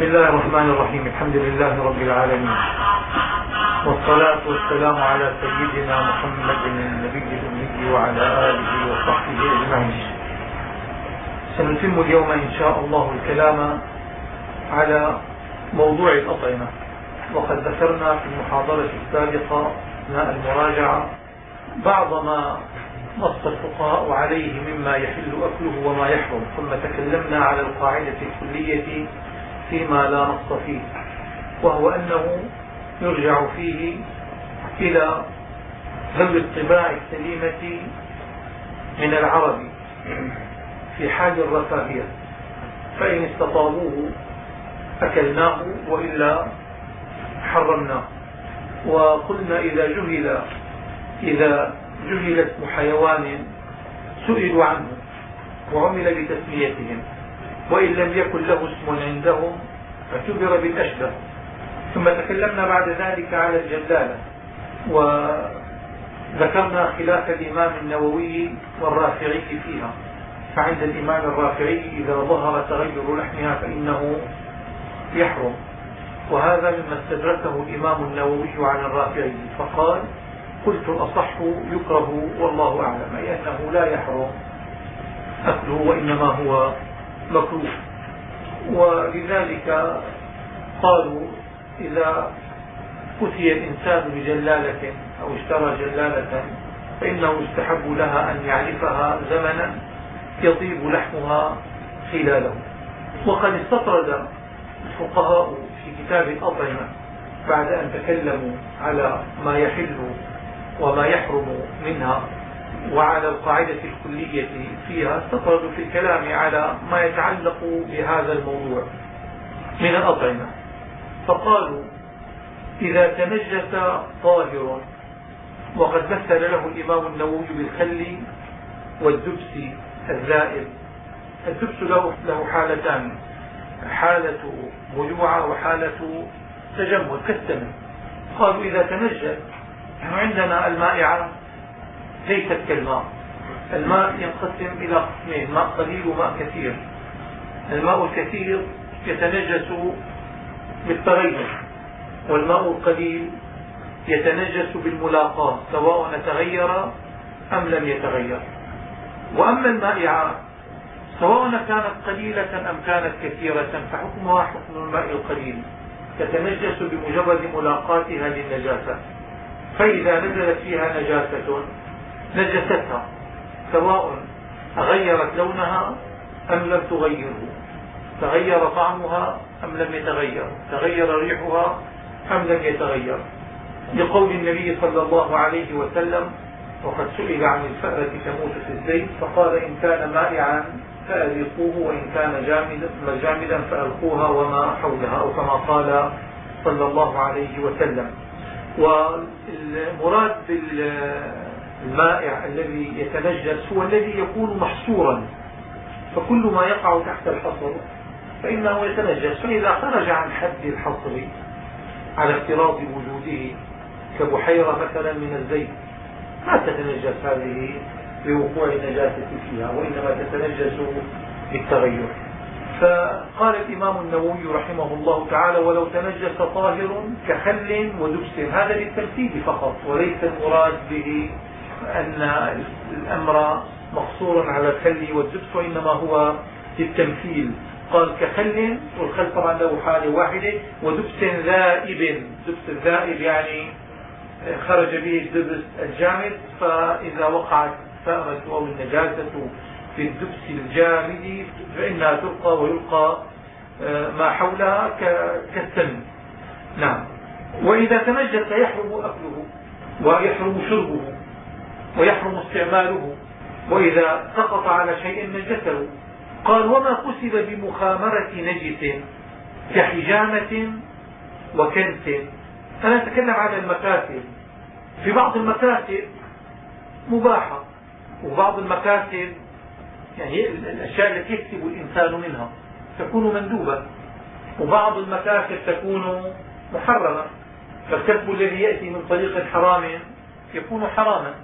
بسم الله الرحمن الرحيم. الحمد لله رب العالمين. والصلاة والسلام على سيدنا محمد النبي الأمي وعلى آله وصحبه أجمعين. سنتم اليوم إن شاء الله الكلام على موضوع الأطعمة. وقد ذكرنا في المحاضرة السابقة أثناء المراجعة بعض ما نص الفقهاء عليه مما يحل أكله وما يحرم. ثم تكلمنا على القاعدة الكلية فيما لا نص فيه وهو أنه يرجع فيه إلى ذوي الطباع السليمة من العرب في حال الرفاهية. فإن استطابوه أكلناه وإلا حرمناه. وقلنا إذا جهل إذا جهل اسم حيوان سئلوا عنه وعمل بتسميتهم. وإن لم يكن له اسم عندهم اعتبر بالأشبه. ثم تكلمنا بعد ذلك على الجلالة وذكرنا خلاف الإمام النووي والرافعي فيها. فعند الإمام الرافعي إذا ظهر تغير لحمها فإنه يحرم. وهذا مما استدركه الإمام النووي عن الرافعي. فقال قلت الأصح يكره والله أعلم أي أنه لا يحرم أكله وإنما هو مكروه. ولذلك قالوا إذا أتي الإنسان بجلالة أو اشترى جلالة فإنه يستحب لها أن يعرفها زمنا يطيب لحمها خلاله. وقد استطرد الفقهاء في كتاب الأطعمة بعد أن تكلموا على ما يحل وما يحرم منها. وعلى القاعدة الكلية فيها استطردوا في الكلام على ما يتعلق بهذا الموضوع من الأطعمة. فقالوا إذا تنجس طاهر وقد مثل له الإمام النووي بالخل والدبس الزائد الدبس له, له حالتان حالة بلوعة وحالة تجمد كالسمن قالوا إذا تنجس عندنا المائعة ليست كالماء. الماء ينقسم إلى قسمين ماء قليل وماء كثير. الماء الكثير يتنجس بالتغير والماء القليل يتنجس بالملاقاة سواء تغير أم لم يتغير. وأما المائعات سواء كانت قليلة أم كانت كثيرة فحكمها حكم الماء القليل. تتنجس بمجرد ملاقاتها للنجاسة. فإذا نزلت فيها نجاسة نجستها سواء غيرت لونها أم لم تغيره تغير طعمها أم لم يتغير تغير ريحها أم لم يتغير. لقول النبي صلى الله عليه وسلم وقد سئل عن الفأرة تموت في الزيت فقال إن كان مائعا فأذيقوه وإن كان جامدا, جامدا فألقوها وما حولها أو كما قال صلى الله عليه وسلم. والمراد بالمائع الذي يتنجس هو الذي يكون محصورا. فكل ما يقع تحت الحصر فإنه يتنجس فإذا خرج عن حد الحصر على افتراض وجوده كبحيرة مثلا من الزيت ما تتنجس هذه بوقوع النجاسة فيها وإنما تتنجس بالتغير. فقال الإمام النووي رحمه الله تعالى ولو تنجس طاهر كخل ودبس. هذا للتمثيل فقط وليس المراد به أن الأمر مقصور على الخل والدبس وإنما هو للتمثيل. قال كخل والخل طبعا له حالة واحدة ودبس ذائب. دبس الذائب يعني خرج به الدبس الجامد فإذا وقعت الثأرة أو النجاسة في الدبس الجامد فإنها تلقى ويلقى آه، ما حولها كالسم. نعم. وإذا تنجس يحرم أكله ويحرم شربه. ويحرم استعماله. وإذا سقط على شيء نجسه قال وما كسب بمخامرة نجس كحجامة وكنس. أنا أتكلم عن المكاسب. في بعض المكاسب مباحة وبعض المكاسب يعني الأشياء التي يكسب الإنسان منها تكون مندوبة وبعض المكاسب تكون محرمة. فالكسب الذي يأتي من طريق حرام يكون حراما.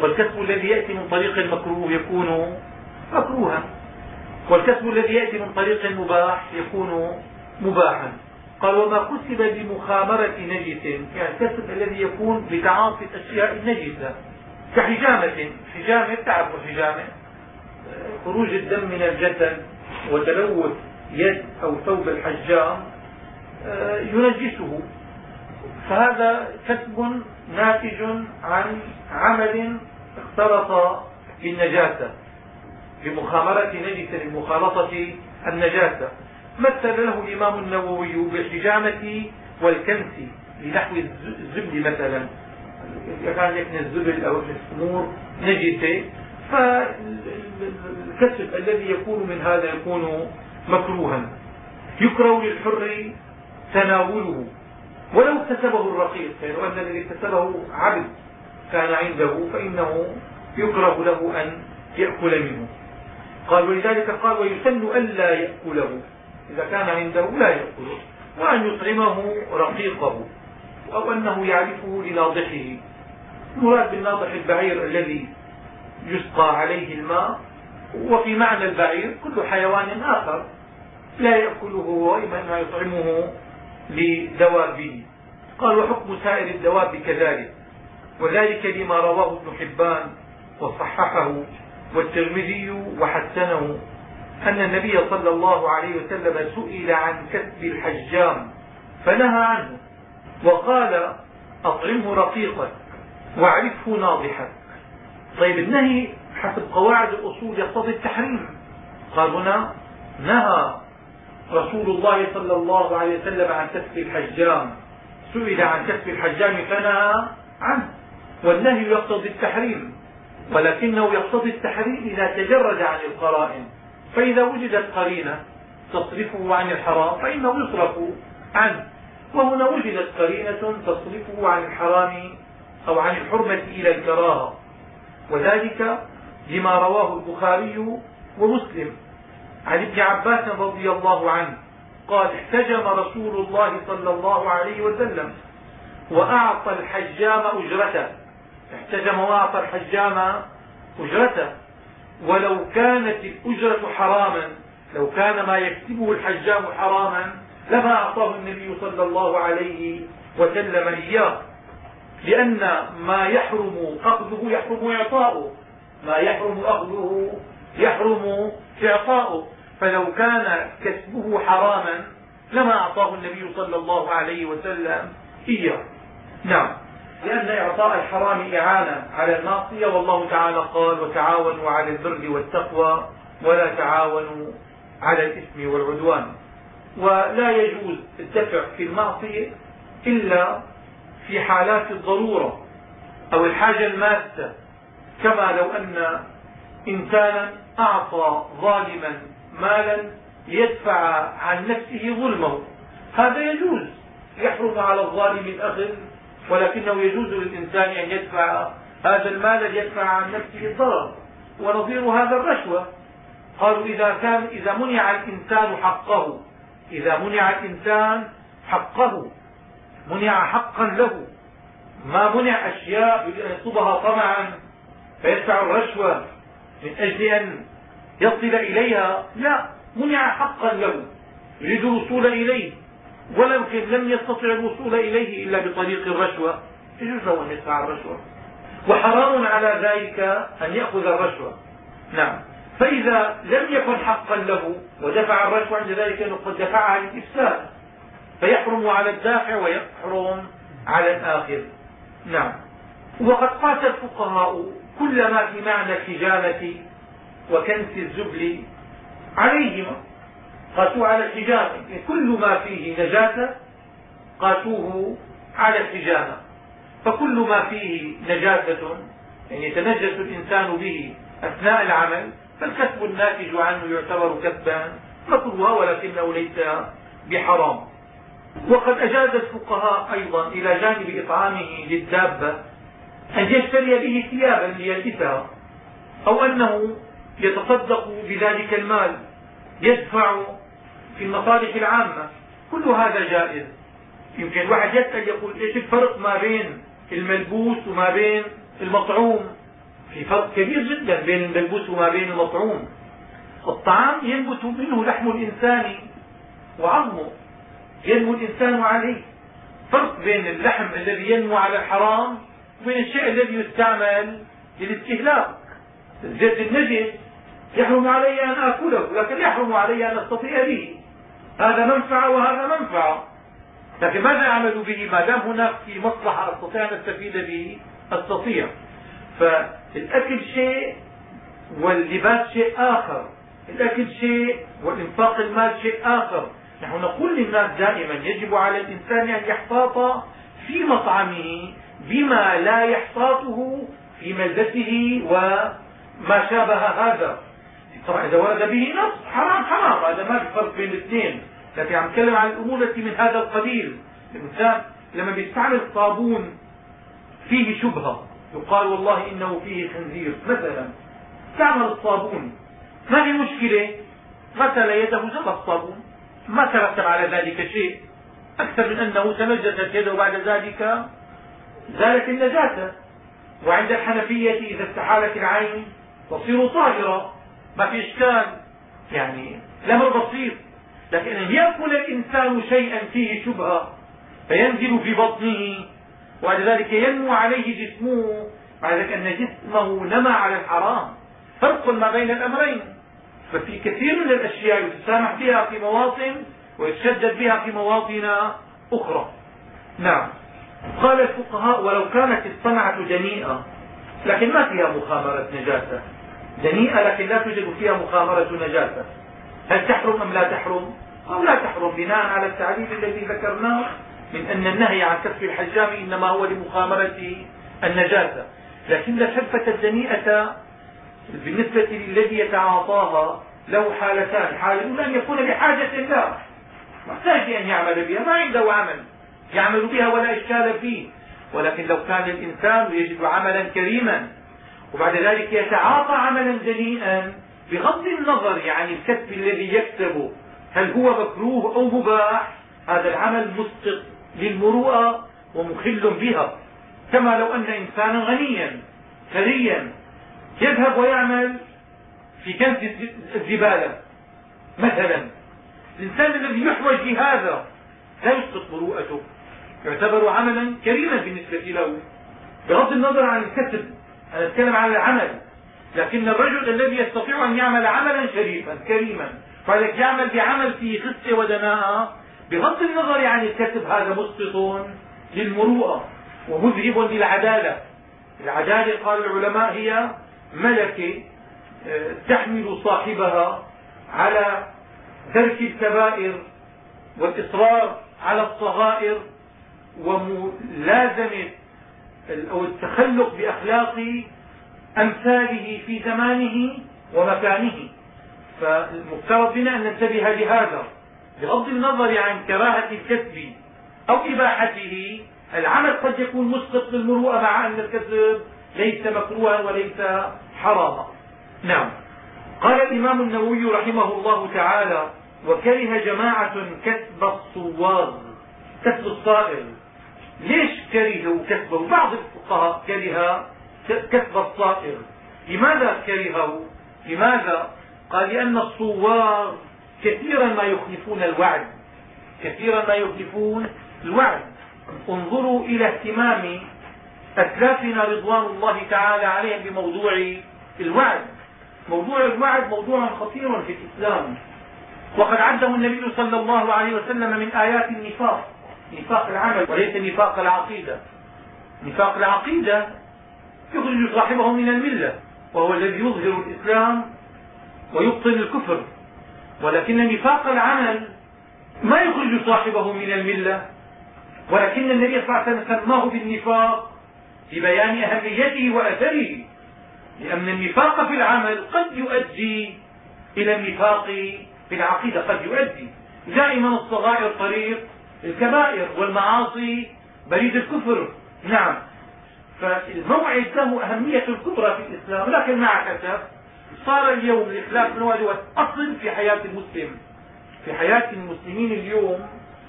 والكسب الذي يأتي من طريق مكروه يكون مكروها. والكسب الذي يأتي من طريق مباح يكون مباحا. قال وما كسب بمخامرة نجس. يعني الكسب الذي يكون بتعاطي الأشياء النجسة كحجامة. حجامة تعرف الحجامة خروج الدم من الجسد وتلوث يد أو ثوب الحجام آه، ينجسه. فهذا كسب ناتج عن عمل اختلط بالنجاسة بمخامرة نجس بمخالطة النجاسة. مثل له الإمام النووي بالحجامة والكنس لنحو الزبد مثلا. كان يكني الزبل أو السمور نجسة فالكسب الذي يكون من هذا يكون مكروها. يكره للحر تناوله. ولو اكتسبه الرقيق لو أن الذي اكتسبه عبد كان عنده فإنه يكره له أن يأكل منه. قال ولذلك قال ويسن ألا يأكله. إذا كان عنده لا يأكله وأن يطعمه رقيقه أو أنه يعرفه لناضحه. المراد بالناضح البعير الذي يسقى عليه الماء وفي معنى البعير كل حيوان آخر لا يأكله هو وإنما يطعمه لدوابه قال وحكم سائر الدواب كذلك. وذلك لما رواه ابن حبان وصححه والترمذي وحسنه أن النبي صلى الله عليه وسلم سئل عن كسب الحجام فنهى عنه وقال أطعمه رقيقا وأعرفه ناضحا. طيب النهي حسب قواعد الأصول يقتضي التحريم. قال هنا نهى رسول الله صلى الله عليه وسلم عن كسب الحجام. سئل عن كسب الحجام فنهى عنه. والنهي يقتضي التحريم. ولكنه يقتضي التحريم إذا تجرد عن القرائن. فإذا وجدت قرينة تصرفه عن الحرام فإنه يصرف عنه. وهنا وجدت قرينة تصرفه عن الحرام أو عن الحرمة إلى الكراهة. وذلك لما رواه البخاري ومسلم. عن ابن عباس رضي الله عنه قال احتجم رسول الله صلى الله عليه وسلم وأعطى الحجام أجرته. احتجم وأعطى الحجام أجرته. ولو كانت الأجرة حراما لو كان ما يكتبه الحجام حراما لما أعطاه النبي صلى الله عليه وسلم إياه. لأن ما يحرم أخذه يحرم إعطاؤه. ما يحرم أخذه يحرم إعطاؤه. فلو كان كسبه حراما لما أعطاه النبي صلى الله عليه وسلم إياه. نعم. لأن إعطاء الحرام إعانة على المعصية والله تعالى قال وتعاونوا على البر والتقوى ولا تعاونوا على الإثم والعدوان. ولا يجوز الدفع في المعصية إلا في حالات الضرورة أو الحاجة الماسة كما لو أن إنسانا أعطى ظالما مالا ليدفع عن نفسه ظلمه. هذا يجوز يحرم على الظالم الأخذ ولكنه يجوز للإنسان أن يدفع هذا المال ليدفع عن نفسه الضرر. ونظير هذا الرشوة. قالوا إذا كان إذا منع الإنسان حقه إذا منع الإنسان حقه منع حقا له. ما منع أشياء يريد أن يطلبها طمعا فيدفع الرشوة من أجل أن يصل إليها؟ لا منع حقا له يريد الوصول إليه. ولكن لم يستطع الوصول إليه إلا بطريق الرشوة. يجوز له أن يدفع الرشوة. وحرام على ذلك أن يأخذ الرشوة. نعم. فإذا لم يكن حقا له ودفع الرشوة عند ذلك أنه قد دفعها للإفساد فيحرم على الدافع ويحرم على الآخر. نعم. وقد قاس الفقهاء كل ما في معنى الحجامة وكنس الزبل عليهما. قاسوه على الحجامة كل ما فيه نجاسة قاسوه على الحجامة فكل ما فيه نجاسة يعني يتنجس الإنسان به أثناء العمل فالكسب الناتج عنه يعتبر كسبا مكروها ولكنه ليس بحرام. وقد أجاز الفقهاء أيضا إلى جانب إطعامه للدابة أن يشتري به ثيابا ليلبسها أو أنه يتصدق بذلك المال يدفع في المصالح العامة. كل هذا جائز. يمكن الواحد يسأل يقول إيش الفرق ما بين الملبوس وما بين المطعوم؟ في فرق كبير جدا بين الملبوس وما بين المطعوم. الطعام ينبت منه لحم الإنسان وعظمه ينمو الإنسان عليه. فرق بين اللحم الذي ينمو على الحرام وبين الشيء الذي يستعمل للاستهلاك. الزيت النجس يحرم علي أن آكله لكن يحرم علي أن أستطيع به. هذا منفعة وهذا منفعة. لكن ماذا أعمل به؟ ما دام هناك في مصلحة أستطيع أن أستفيد به أستطيع. فالأكل شيء واللباس شيء آخر. الأكل شيء وإنفاق المال شيء آخر. نحن نقول للناس دائما يجب على الإنسان أن يحتاط في مطعمه بما لا يحتاطه في ملبسه وما شابه هذا. طبعا إذا ورد به نص حرام حرام. هذا ما في فرق بين الاثنين. لكن عم نتكلم عن الأمور التي من هذا القبيل. الإنسان لما بيستعمل صابون فيه شبهة يقال والله إنه فيه خنزير. مثلا استعمل الصابون. ما في مشكلة؟ غسل يده زل الصابون. ما ترتب على ذلك شيء. أكثر من أنه تنجست يده بعد ذلك زالت النجاسة. وعند الحنفية إذا استحالت العين تصير طاهرة. ما في إشكال يعني الأمر بسيط لكن أن يأكل الإنسان شيئا فيه شبهة فينزل في بطنه وبعد ذلك ينمو عليه جسمه بعد ذلك أن جسمه نمى على الحرام. فرق ما بين الأمرين. ففي كثير من الأشياء يتسامح بها في مواطن ويتشدد بها في مواطن أخرى. نعم. قال الفقهاء ولو كانت الصنعة دنيئة لكن ما فيها مخامرة نجاسة. دنيئة لكن لا توجد فيها مخامرة نجاسة. هل تحرم أم لا تحرم؟ أو لا تحرم بناء على التعريف الذي ذكرناه من أن النهي عن كسب الحجام إنما هو لمخامرة النجاسة. لكن الحرفة الدنيئة بالنسبة للذي يتعاطاها له حالتان. حالة الأولى أن يكون بحاجة لها محتاج أن يعمل بها ما عنده عمل. يعمل بها ولا إشكال فيه. ولكن لو كان الإنسان يجد عملا كريما وبعد ذلك يتعاطى عملا دنيئا بغض النظر عن الكسب الذي يكسبه هل هو مكروه أو مباح هذا العمل مسقط للمروءة ومخل بها. كما لو أن إنسانا غنيا ثريا يذهب ويعمل في كنز الزبالة. مثلا الإنسان الذي يحوج لهذا لا يسقط مروءته يعتبر عملا كريما بالنسبة له بغض النظر عن الكسب أنا أتكلم عن العمل. لكن الرجل الذي يستطيع أن يعمل عملا شريفا كريما فلذلك يعمل بعمل فيه خسة ودناءة بغض النظر عن الكسب هذا مسقط للمروءة ومذهب للعدالة. العدالة قال العلماء هي ملكة آه، تحمل صاحبها على ترك الكبائر والإصرار على الصغائر وملازمة أو التخلق بأخلاق أمثاله في زمانه ومكانه. فالمفترض بنا أن ننتبه لهذا بغض النظر عن كراهة الكسب أو إباحته. العمل قد يكون مسقط للمروءة مع أن الكسب ليس مكروها وليس حراما. نعم. قال الإمام النووي رحمه الله تعالى وكره جماعة كسب الصواغ كسب الصائر ليش كرهوا كسبه بعض الفقهاء كره كسب الصائر لماذا كرهوا؟ لماذا؟ قال لأن الصواغ كثيرا ما يخلفون الوعد كثيرا ما يخلفون الوعد. انظروا إلى اهتمام أسلافنا رضوان الله تعالى عليهم بموضوع الوعد. موضوع الوعد موضوع خطير في الإسلام. وقد عده النبي صلى الله عليه وسلم من آيات النفاق. نفاق العمل وليس نفاق العقيدة. نفاق العقيدة يخرج صاحبه من الملة وهو الذي يظهر الإسلام ويبطل الكفر. ولكن نفاق العمل ما يخرج صاحبه من الملة. ولكن النبي صلى الله عليه وسلم سماه بالنفاق لبيان أهميته وأثره لأن النفاق في العمل قد يؤدي إلى النفاق في العقيدة قد يؤدي. دائما الصغائر طريق الكبائر والمعاصي بريد الكفر. نعم. فالموعد له أهمية الكبرى في الإسلام. لكن مع الأسف صار اليوم الإخلاف من هو أصل في حياة المسلم. في حياة المسلمين اليوم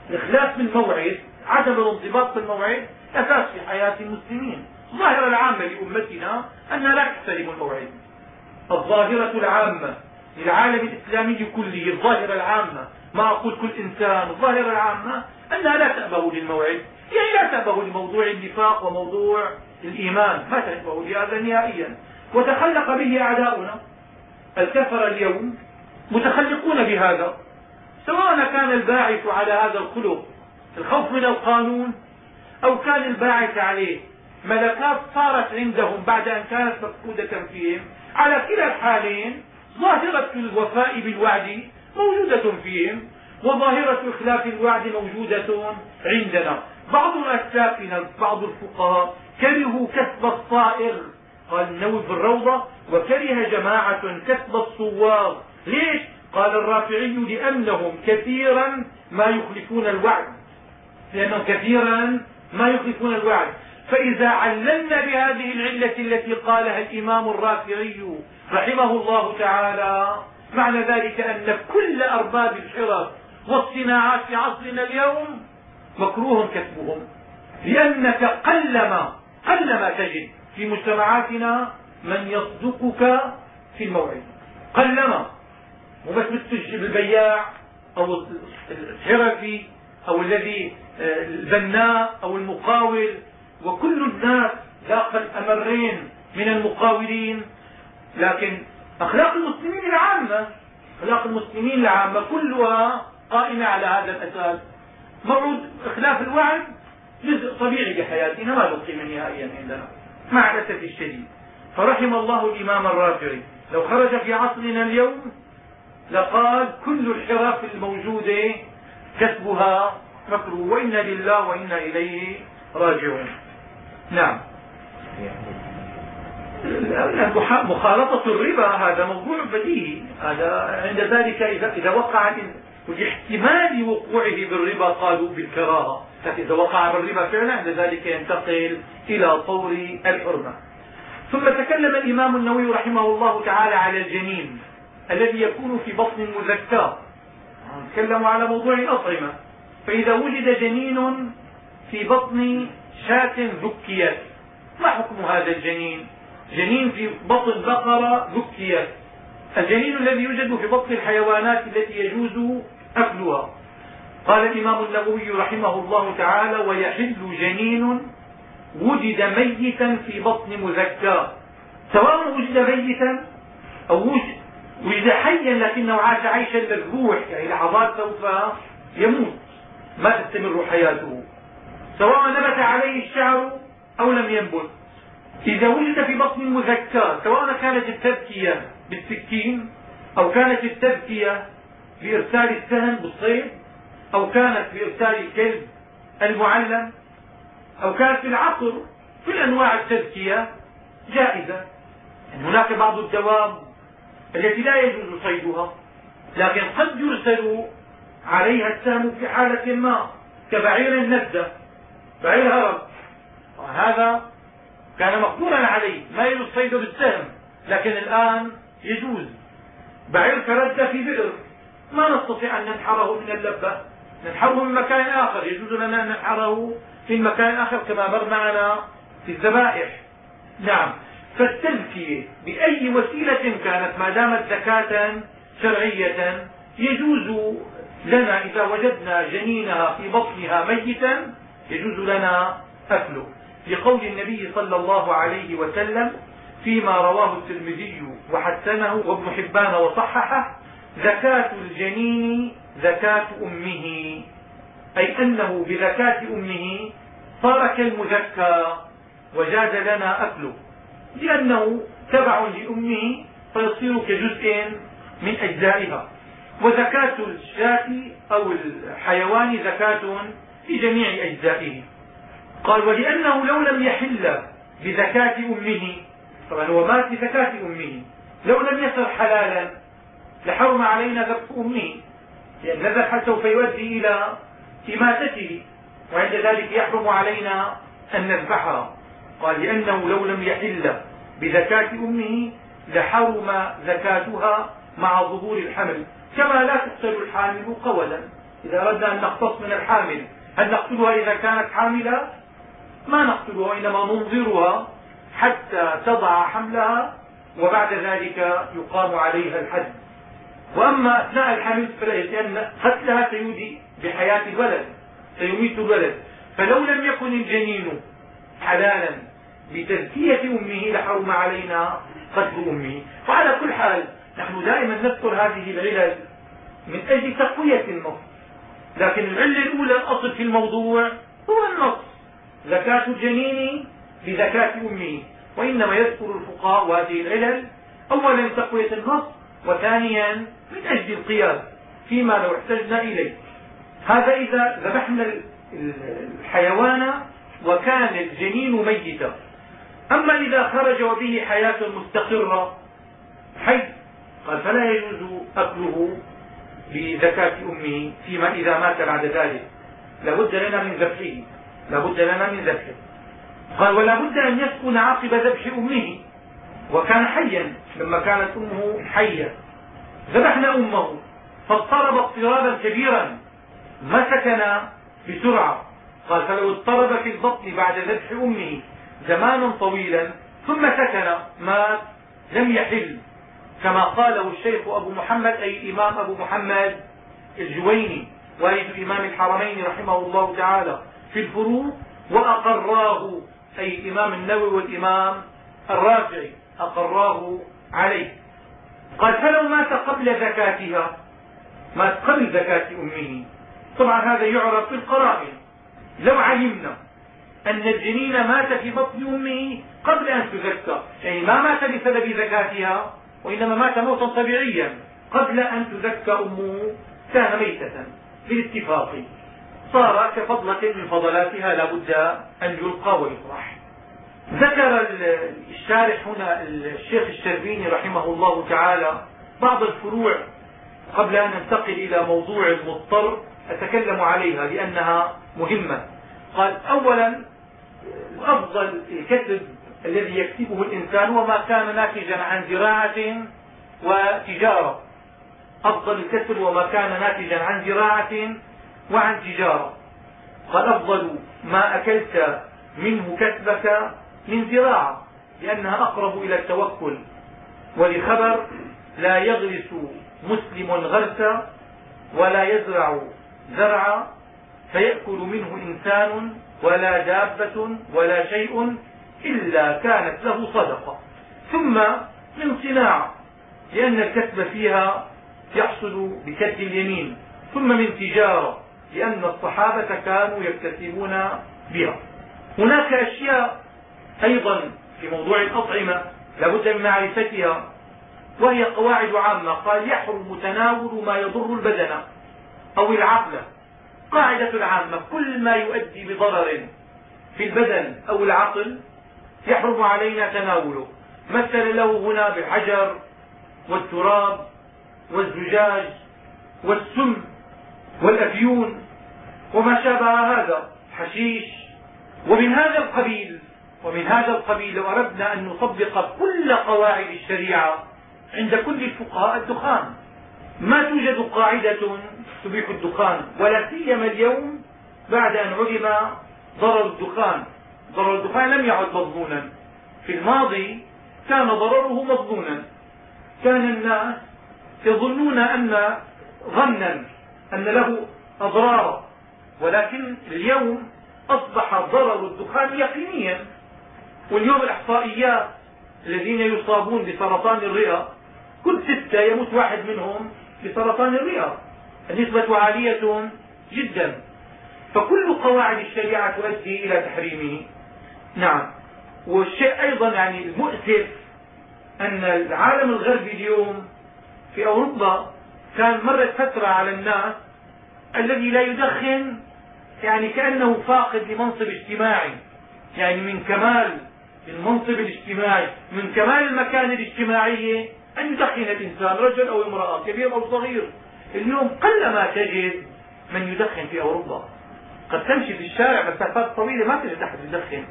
الإخلاف بالموعد عدم الانضباط في الموعد أساس في حياة المسلمين. الظاهرة العامة لأمتنا أنها لا تحترم الموعد. الظاهرة العامة للعالم الإسلامي كله الظاهرة العامة ما أقول كل إنسان الظاهرة العامة أنها لا تأبه للموعد يعني لا تأبه لموضوع النفاق وموضوع الإيمان ما تأبه لهذا نهائيا. وتخلق به أعداؤنا الكفر اليوم متخلقون بهذا سواء كان الباعث على هذا الخلق الخوف من القانون أو كان الباعث عليه ملكات صارت عندهم بعد أن كانت مفقودة فيهم على كلا الحالين ظاهرة الوفاء بالوعد موجودة فيهم وظاهرة إخلاف الوعد موجودة عندنا. بعض أسلافنا بعض الفقهاء كرهوا كسب الصائغ. قال النووي في الروضة وكره جماعة كسب الصواغ ليش؟ قال الرافعي لأنهم كثيرا ما يخلفون الوعد. لأنهم كثيرا ما يخلفون الوعد. فإذا عللنا بهذه العلة التي قالها الإمام الرافعي رحمه الله تعالى معنى ذلك أن كل أرباب الحرف والصناعات في عصرنا اليوم مكروه كسبهم لأنك قلما قلما تجد في مجتمعاتنا من يصدقك في الموعد. قلما مو بس البياع أو الحرفي أو الذي البناء أو المقاول. وكل الناس لاقى الأمرين من المقاولين لكن أخلاق المسلمين العامة. أخلاق المسلمين العامة كلها قائمة على هذا الأساس. موعود إخلاف الوعد جزء طبيعي بحياتنا ما له قيمة نهائيا عندنا. مع الأسف الشديد. فرحم الله الإمام الرافعي لو خرج في عصرنا اليوم لقال كل الحرف الموجودة كسبها مكروه وإنا لله وإنا إليه راجعون. نعم. مخالطة الربا هذا موضوع بديهي. هذا عند ذلك إذا, إذا وقع لاحتمال وقوعه بالربا قالوا بالكراهة. لكن إذا وقع بالربا فعلا عند ذلك ينتقل إلى طور الحرمة. ثم تكلم الإمام النووي رحمه الله تعالى على الجنين الذي يكون في بطن المذكى تكلموا على موضوع الأطعمة. فإذا وجد جنين في بطن شاة ذكيت ما حكم هذا الجنين؟ جنين في بطن بقرة ذكيت الجنين الذي يوجد في بطن الحيوانات التي يجوز أكلها. قال الإمام النووي رحمه الله تعالى ويحل جنين وجد ميتا في بطن مذكى سواء وجد ميتا أو وجد, وجد حيا لكنه عاش عيشا مذبوح يعني لحظات سوف يموت. ما تستمر حياته. سواء نبت عليه الشعر أو لم ينبت. إذا وجد في بطن المذكى سواء كانت التذكية بالسكين أو كانت التذكية بإرسال السهم بالصيد أو كانت بإرسال الكلب المعلم أو كانت في العصر كل أنواع التذكية جائزة. يعني هناك بعض الدواب التي لا يجوز صيدها لكن قد يرسل عليها السهم في حالة ما كبعير الندة بعير هرب وهذا كان مقدورا عليه ما يجوز صيده بالسهم لكن الآن يجوز. بعير كرد في بئر ما نستطيع أن ننحره من اللبة. ننحره من مكان آخر يجوز لنا أن ننحره في مكان آخر كما مر معنا في الذبائح. نعم. فالتزكية بأي وسيلة كانت ما دامت زكاة شرعية يجوز لنا إذا وجدنا جنينها في بطنها ميتا يجوز لنا أكله. لقول النبي صلى الله عليه وسلم فيما رواه الترمذي وحسنه وابن حبان وصححه زكاة الجنين زكاة أمه. أي أنه بزكاة أمه صار كالمزكى وجاز لنا أكله. لأنه تبع لأمه فيصير كجزء من أجزائها. وزكاة الشاة أو الحيوان زكاة في جميع أجزائه. قال ولأنه لو لم يحل بزكاة أمه طبعا هو مات بزكاة أمه لو لم يصر حلالا لحرم علينا ذبح أمه لأن الذبح سوف يؤدي إلى إماتته وعند ذلك يحرم علينا أن نذبحها. قال لأنه لو لم يحل بزكاة أمه لحرم زكاتها مع ظهور الحمل. كما لا تقتل الحامل قولا. إذا أردنا أن نقتص من الحامل هل نقتلها إذا كانت حاملة؟ ما نقتلها وإنما ننظرها حتى تضع حملها وبعد ذلك يقام عليها الحد. وأما أثناء الحمل لأن قتلها سيودي بحياة الولد سيميت الولد. فلو لم يكن الجنين حلالا بتزكية أمه لحرم علينا قتل أمه. وعلى كل حال نحن دائما نذكر هذه العلل من أجل تقوية النص لكن العلة الأولى الأصل في الموضوع هو النص. زكاة الجنين بزكاة أمه وإنما يذكر الفقهاء هذه العلل. أولا تقوية النص وثانيا من أجل القياس فيما لو احتجنا إليه. هذا إذا ذبحنا الحيوان وكان الجنين ميتا. أما إذا خرج وبه حياة مستقرة حي. قال فلا يجوز أكله بزكاة أمه فيما إذا مات بعد ذلك. لابد لنا من ذبحه. لابد لنا من ذبحه قال ولا بد أن يسكن عقب ذبح أمه. وكان حيا لما كانت أمه حية. ذبحنا أمه. فاضطرب اضطرابا كبيرا. ما سكن بسرعة. قال فلو اضطرب في البطن بعد ذبح أمه زمانا طويلا ثم سكن مات لم يحل. كما قاله الشيخ أبو محمد أي الإمام أبو محمد الجويني والد إمام الحرمين رحمه الله تعالى. في الفروع وأقراه أي الإمام النووي والإمام الرافعي أقراه عليه. قال فلو مات قبل زكاتها مات قبل زكاة أمه. طبعا هذا يعرف بالقرائن لو علمنا أن الجنين مات في بطن أمه قبل أن تزكى يعني ما مات بسبب زكاتها وإنما مات موتا طبيعيا قبل أن تزكى أمه كان ميتة. بالاتفاق. صار كفضلة من فضلاتها لا بد أن يلقى ويطرح ذكر الشارح هنا الشيخ الشربيني رحمه الله تعالى بعض الفروع قبل أن ننتقل إلى موضوع المضطر أتكلم عليها لأنها مهمة. قال أولا أفضل الكسب الذي يكسبه الإنسان هو ما كان ناتجا عن زراعة وتجارة. أفضل الكسب وما كان ناتجا عن زراعة وعن تجارة. قال أفضل ما أكلت منه كسبك من زراعة لأنها أقرب إلى التوكل. ولخبر لا يغرس مسلم غرسا ولا يزرع زرعا فيأكل منه إنسان ولا دابة ولا شيء إلا كانت له صدقة. ثم من صناعة لأن الكسب فيها يحصل بكد اليمين. ثم من تجارة لأن الصحابة كانوا يكتسبون بها. هناك أشياء أيضا في موضوع الأطعمة لابد من معرفتها وهي قواعد عامة. قال يحرم تناول ما يضر البدن أو العقل. قاعدة عامة كل ما يؤدي بضرر في البدن أو العقل يحرم علينا تناوله. مثل له هنا بالحجر والتراب والزجاج والسم والأفيون. وما شابه هذا حشيش. ومن هذا القبيل ومن هذا القبيل لو أردنا أن نطبق كل قواعد الشريعة عند كل الفقهاء الدخان. ما توجد قاعدة تبيح الدخان ولا سيما اليوم بعد أن علم ضرر الدخان. ضرر الدخان لم يعد مضمونا. في الماضي كان ضرره مضمونا. كان الناس يظنون أن ظنا أن له أضرارا ولكن اليوم أصبح ضرر الدخان يقينيا. واليوم الإحصائيات الذين يصابون بسرطان الرئة كل ستة يموت واحد منهم بسرطان الرئة. النسبة عالية جدا. فكل قواعد الشريعة تؤدي إلى تحريمه. نعم. والشيء أيضا يعني المؤسف أن العالم الغربي اليوم في أوروبا كان مرت فترة على الناس الذي لا يدخن يعني كأنه فاقد لمنصب اجتماعي. يعني من كمال المنصب الاجتماعي من كمال المكانة الاجتماعية أن يدخن الإنسان رجل أو امرأة كبير أو صغير. اليوم قلما تجد من يدخن في أوروبا. قد تمشي في الشارع مسافات طويلة ما تجد أحد يدخن.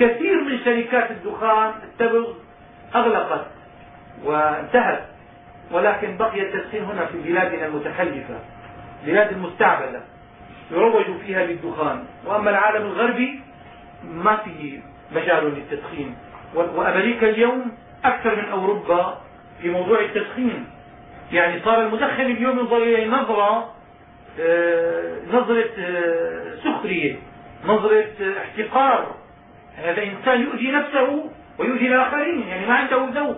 كثير من شركات الدخان التبغ أغلقت وانتهت ولكن بقي التدخين هنا في بلادنا المتخلفة بلاد المستعبدة. يروج فيها بالدخان. وأما العالم الغربي ما فيه مجال للتدخين. وأمريكا اليوم أكثر من أوروبا في موضوع التدخين. يعني صار المدخن اليوم ينظر اليه نظرة آه، نظرة آه، سخرية نظرة آه، احتقار. هذا إنسان يؤذي نفسه ويؤذي الآخرين يعني ما عنده ذوق.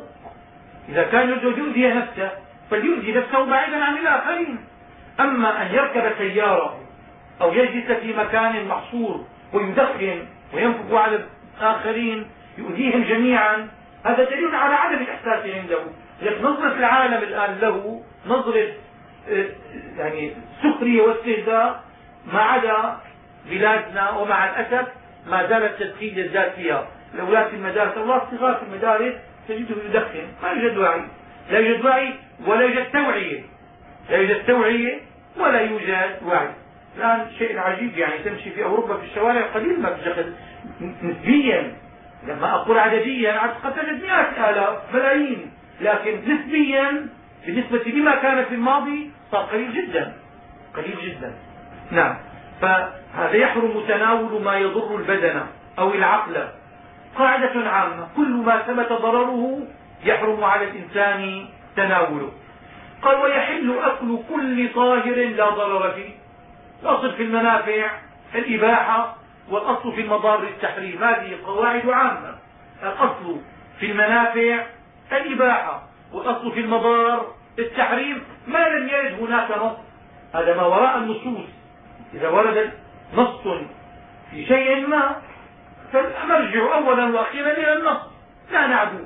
إذا كان يريد يؤذي نفسه فليؤذي نفسه بعيدا عن الآخرين. أما أن يركب سيارة أو يجلس في مكان محصور ويدخن وينفق على الآخرين يؤذيهم جميعا. هذا دليل على عدم الإحساس عنده. نظرة العالم الآن له نظرة آه، يعني سخرية واستهزاء ما عدا بلادنا ومع الأسف ما زال التدخين يزداد فيها الأولاد في المدارس الله الصغار في المدارس تجده يدخن. ما يوجد وعي. لا يوجد وعي ولا يوجد توعية. لا يوجد توعية ولا يوجد وعي. الآن شيء عجيب يعني تمشي في أوروبا في الشوارع قليل ما تدخل. نسبيا لما أقول عدديا قد تجد مئات آلاف ملايين. لكن نسبيا بالنسبة لما كان في الماضي صار قليل جدا. قليل جدا. نعم. فهذا يحرم تناول ما يضر البدن أو العقل. قاعدة عامة كل ما ثبت ضرره يحرم على الإنسان تناوله. قال ويحل أكل كل طاهر لا ضرر فيه. الأصل في المنافع الإباحة والأصل في المضار التحريم هذه قواعد عامة. الأصل في المنافع الإباحة والأصل في المضار التحريم ما لم يرد هناك نص. هذا ما وراء النصوص. إذا ورد نص في شيء ما فنرجع أولا وأخيرا إلى النص. لا نعدو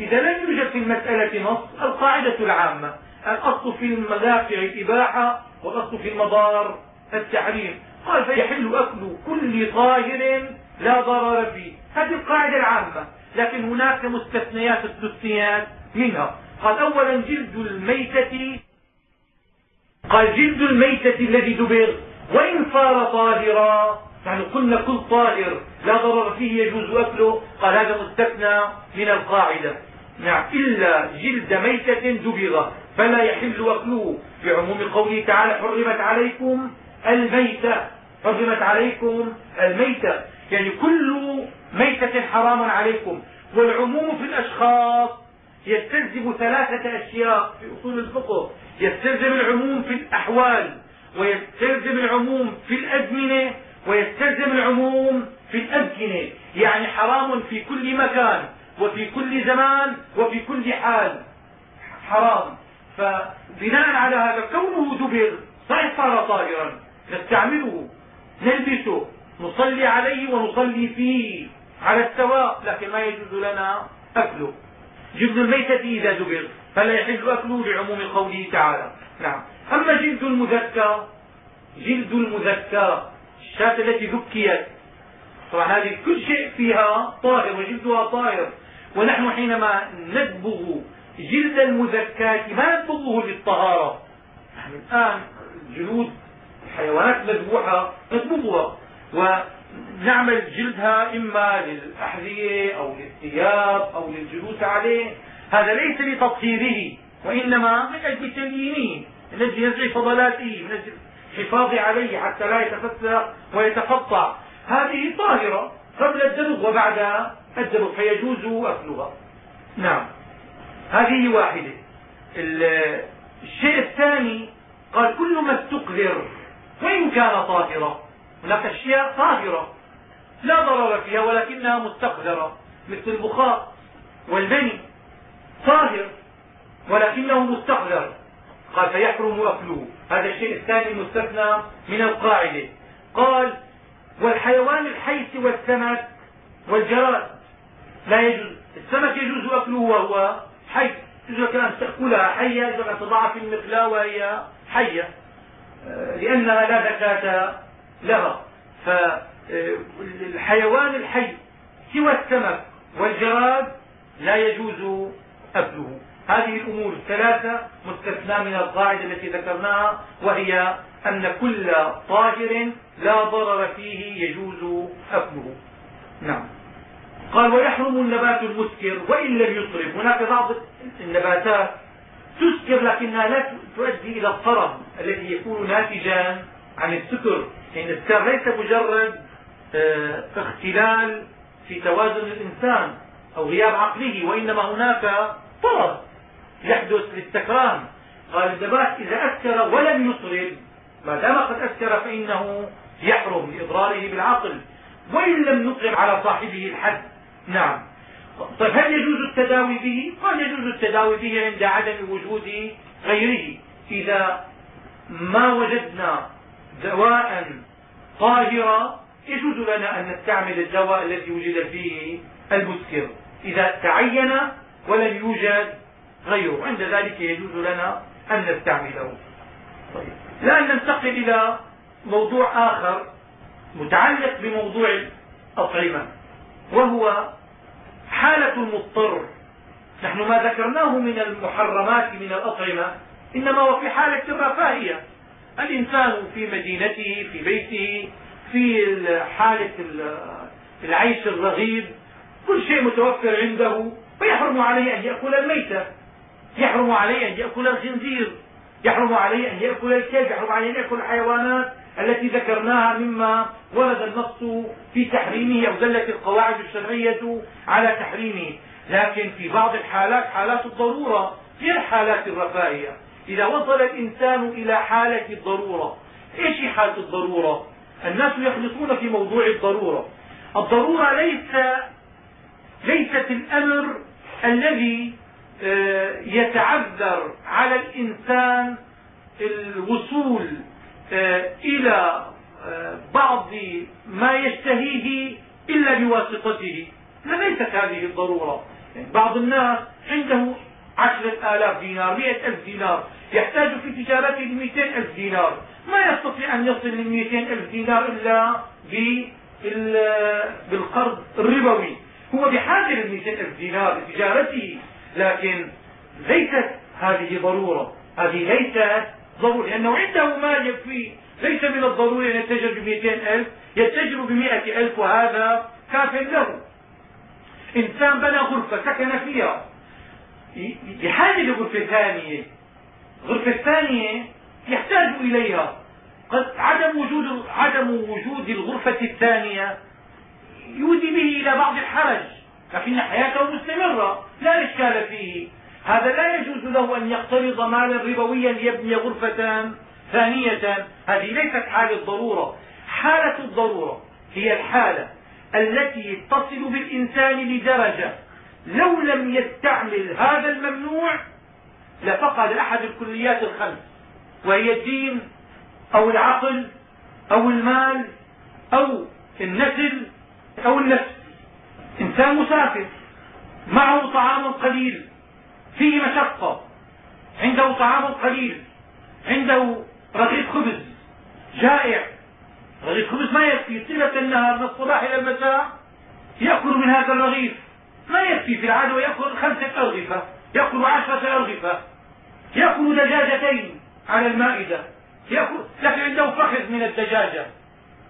إذا لم يوجد في المسألة نص القاعدة العامة. الأصل في المنافع الإباحة والأصل في المضار التحريم. قال فيحل أكل كل طاهر لا ضرر فيه. هذه القاعدة العامة. لكن هناك مستثنيات استثنيات منها. قال أولا جلد الميتة. قال جلد الميتة الذي دبر. وإن صار طاهرا. يعني قلنا كل طاهر لا ضرر فيه يجوز أكله. قال هذا مستثنى من القاعدة. نعم إلا جلد ميتة دبر. فلا يحل أكله. بعموم قوله تعالى حرمت عليكم الميتة حرمت عليكم الميتة. يعني كل ميتة حرام عليكم. والعموم في الأشخاص يستلزم ثلاثة أشياء في أصول الفقه. يستلزم العموم في الأحوال ويستلزم العموم في الأزمنة ويستلزم العموم في الأمكنة يعني حرام في كل مكان وفي كل زمان وفي كل حال. حرام. فبناء على هذا كونه دبر صحيح صار طاهرا. نستعمله نلبسه نصلي عليه ونصلي فيه على السواء لكن ما يجوز لنا أكله. جلد الميتة إذا دبر فلا يحل أكله لعموم قوله تعالى. نعم. أما جلد المذكى جلد المذكى الشاة التي ذكيت طبعا هذه كل شيء فيها طاهر وجلدها طاهر. ونحن حينما ندبغ جلد المذكاة ما ندبغه للطهارة؟ نحن الآن جلود الحيوانات المذبوحة ندبغها ونعمل جلدها إما للأحذية أو للثياب أو للجلوس عليه. هذا ليس لتطهيره وإنما من أجل تليينه من أجل نزع فضلاته من أجل الحفاظ عليه حتى لا يتفسخ ويتقطع. هذه طاهرة قبل الدبغ وبعد الدبغ فيجوز أكلها. نعم. هذه واحدة. الشيء الثاني قال كل ما استقذر وإن كان طاهرا. هناك أشياء طاهرة. لا ضرر فيها ولكنها مستقذرة مثل البخار والبني. طاهر ولكنه مستقذر. قال فيحرم أكله. هذا الشيء الثاني المستثنى من القاعدة. قال والحيوان الحيث والسمك والجراد. لا يجوز. السمك يجوز أكله وهو حي. يجوز لك أن تأكلها حية يجوز أن تضعها في المقلاة وهي حية. لأنها لا زكاة لها. فالحيوان الحي سوى السمك والجراد لا يجوز أكله. هذه الأمور الثلاثة مستثنى من القاعدة التي ذكرناها وهي أن كل طاهر لا ضرر فيه يجوز أكله. نعم. قال ويحرم النبات المسكر وإن لم يطرب. هناك بعض النباتات تسكر لكنها لا تؤدي إلى الطرب الذي يكون ناتجا عن السكر يعني السكر ليس مجرد آه، اختلال في توازن الإنسان أو غياب عقله وإنما هناك طرب يحدث للسكران قال النبات إذا أسكر ولم يطرب ما دام قد أسكر فإنه يحرم لإضراره بالعقل وإن لم يطعم على صاحبه الحد. نعم. طيب هل يجوز التداوي به؟ قال يجوز التداوي به عند عدم وجود غيره. إذا ما وجدنا دواء طاهرا يجوز لنا أن نستعمل الدواء الذي وجد فيه المسكر. إذا تعين ولم يوجد غيره عند ذلك يجوز لنا أن نستعمله. طيب الآن ننتقل إلى موضوع آخر متعلق بموضوع الأطعمة وهو حالة المضطر. نحن ما ذكرناه من المحرمات من الأطعمة إنما هو في حالة الرفاهية. الإنسان في مدينته في بيته في حالة العيش الرغيد كل شيء متوفر عنده فيحرم عليه أن يأكل الميتة. يحرم عليه أن يأكل الخنزير. يحرم عليه أن يأكل الكلب. يحرم عليه أن يأكل الحيوانات. التي ذكرناها مما ورد النص في تحريمه أو دلت القواعد الشرعية على تحريمه. لكن في بعض الحالات حالات الضرورة غير حالات الرفاهية. إذا وصل الإنسان إلى حالة الضرورة هي حالة الضرورة؟ الناس يخلطون في موضوع الضرورة. الضرورة ليس ليست الأمر الذي آه، يتعذر على الإنسان الوصول إلى آه، بعض ما يشتهيه إلا بواسطته. ليست هذه الضرورة. يعني بعض الناس عنده عشرة آلاف دينار مئة ألف دينار يحتاج في تجارته لمئتين ألف دينار. ما يستطيع أن يصل لمئتين ألف دينار إلا بالقرض الربوي. هو بحاجة للمئتين ألف دينار لتجارته لكن ليست هذه ضرورة. هذه ليست ضرورة لأنه عنده مال يكفيه. ليس من الضروري أن يتجر ب ألف. يتجر ب ألف وهذا كاف له. إنسان بنى غرفة سكن فيها. بحاجة لغرفة ثانية. الغرفة الثانية يحتاج إليها. قد عدم وجود عدم وجود الغرفة الثانية يؤدي به إلى بعض الحرج. لكن حياته مستمرة. لا إشكال فيه. هذا لا يجوز له أن يقترض مالا ربويا ليبني غرفة ثانية. هذه ليست حالة الضرورة. حالة الضرورة هي الحالة التي تصل بالإنسان لدرجة لو لم يستعمل هذا الممنوع لفقد أحد الكليات الخمس وهي الدين أو العقل أو المال أو النسل أو النفس. إنسان مسافر معه طعام قليل فيه مشقة عنده طعام قليل عنده رغيف خبز جائع. رغيف خبز ما يكفي طيلة النهار من الصباح إلى المساء يأكل من هذا الرغيف. ما يكفي في العادة يأكل خمسة أرغفة يأكل عشرة أرغفة. يأكل دجاجتين على المائدة. يأكل لكن عنده فخذ من الدجاجة.